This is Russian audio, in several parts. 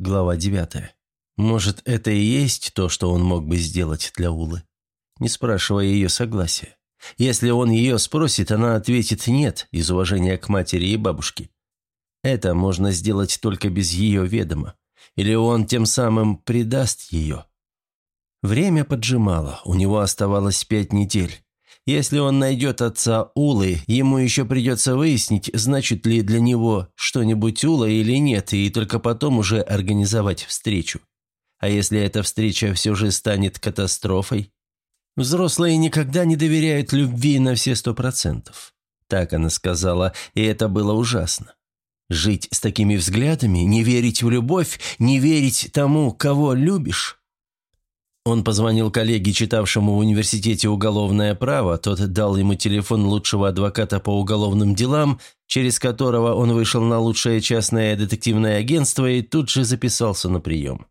Глава 9. Может, это и есть то, что он мог бы сделать для Улы? Не спрашивая ее согласия. Если он ее спросит, она ответит «нет» из уважения к матери и бабушке. Это можно сделать только без ее ведома. Или он тем самым предаст ее. Время поджимало, у него оставалось пять недель. Если он найдет отца Улы, ему еще придется выяснить, значит ли для него что-нибудь Ула или нет, и только потом уже организовать встречу. А если эта встреча все же станет катастрофой? Взрослые никогда не доверяют любви на все сто процентов. Так она сказала, и это было ужасно. Жить с такими взглядами, не верить в любовь, не верить тому, кого любишь, он позвонил коллеге, читавшему в университете уголовное право, тот дал ему телефон лучшего адвоката по уголовным делам, через которого он вышел на лучшее частное детективное агентство и тут же записался на прием.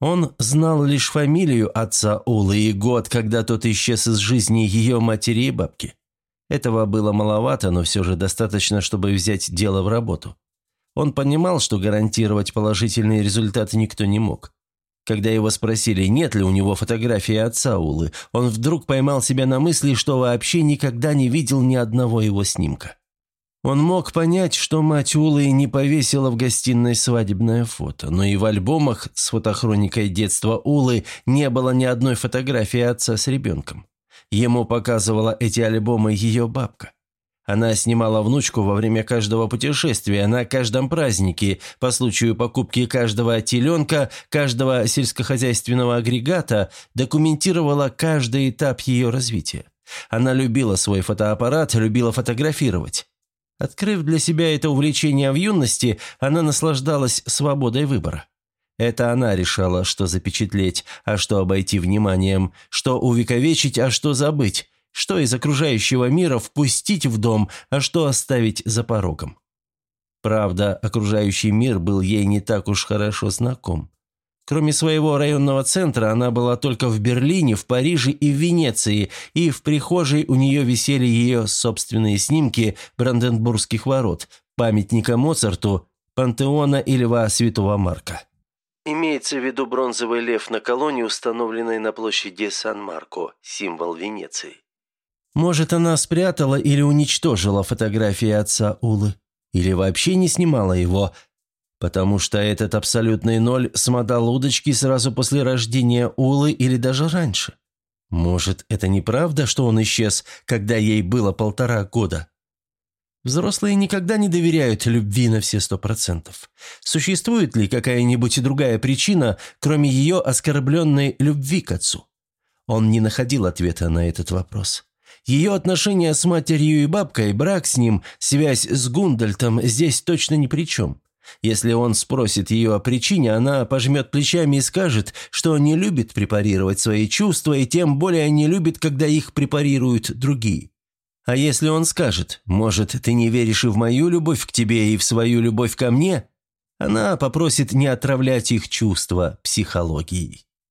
Он знал лишь фамилию отца Улы и год, когда тот исчез из жизни ее матери и бабки. Этого было маловато, но все же достаточно, чтобы взять дело в работу. Он понимал, что гарантировать положительный результат никто не мог. Когда его спросили, нет ли у него фотографии отца Улы, он вдруг поймал себя на мысли, что вообще никогда не видел ни одного его снимка. Он мог понять, что мать Улы не повесила в гостиной свадебное фото, но и в альбомах с фотохроникой детства Улы не было ни одной фотографии отца с ребенком. Ему показывала эти альбомы ее бабка. Она снимала внучку во время каждого путешествия, на каждом празднике, по случаю покупки каждого теленка, каждого сельскохозяйственного агрегата, документировала каждый этап ее развития. Она любила свой фотоаппарат, любила фотографировать. Открыв для себя это увлечение в юности, она наслаждалась свободой выбора. Это она решала, что запечатлеть, а что обойти вниманием, что увековечить, а что забыть, что из окружающего мира впустить в дом, а что оставить за порогом. Правда, окружающий мир был ей не так уж хорошо знаком. Кроме своего районного центра, она была только в Берлине, в Париже и в Венеции, и в прихожей у нее висели ее собственные снимки Бранденбургских ворот, памятника Моцарту, пантеона и льва Святого Марка. Имеется в виду бронзовый лев на колонне, установленной на площади Сан-Марко, символ Венеции. Может, она спрятала или уничтожила фотографии отца Улы. Или вообще не снимала его, потому что этот абсолютный ноль смотал удочки сразу после рождения Улы или даже раньше. Может, это неправда, что он исчез, когда ей было полтора года? Взрослые никогда не доверяют любви на все сто процентов. Существует ли какая-нибудь другая причина, кроме ее оскорбленной любви к отцу? Он не находил ответа на этот вопрос. Ее отношения с матерью и бабкой, брак с ним, связь с Гундальтом здесь точно ни при чем. Если он спросит ее о причине, она пожмет плечами и скажет, что не любит препарировать свои чувства и тем более не любит, когда их препарируют другие. А если он скажет, может, ты не веришь и в мою любовь к тебе, и в свою любовь ко мне, она попросит не отравлять их чувства психологией.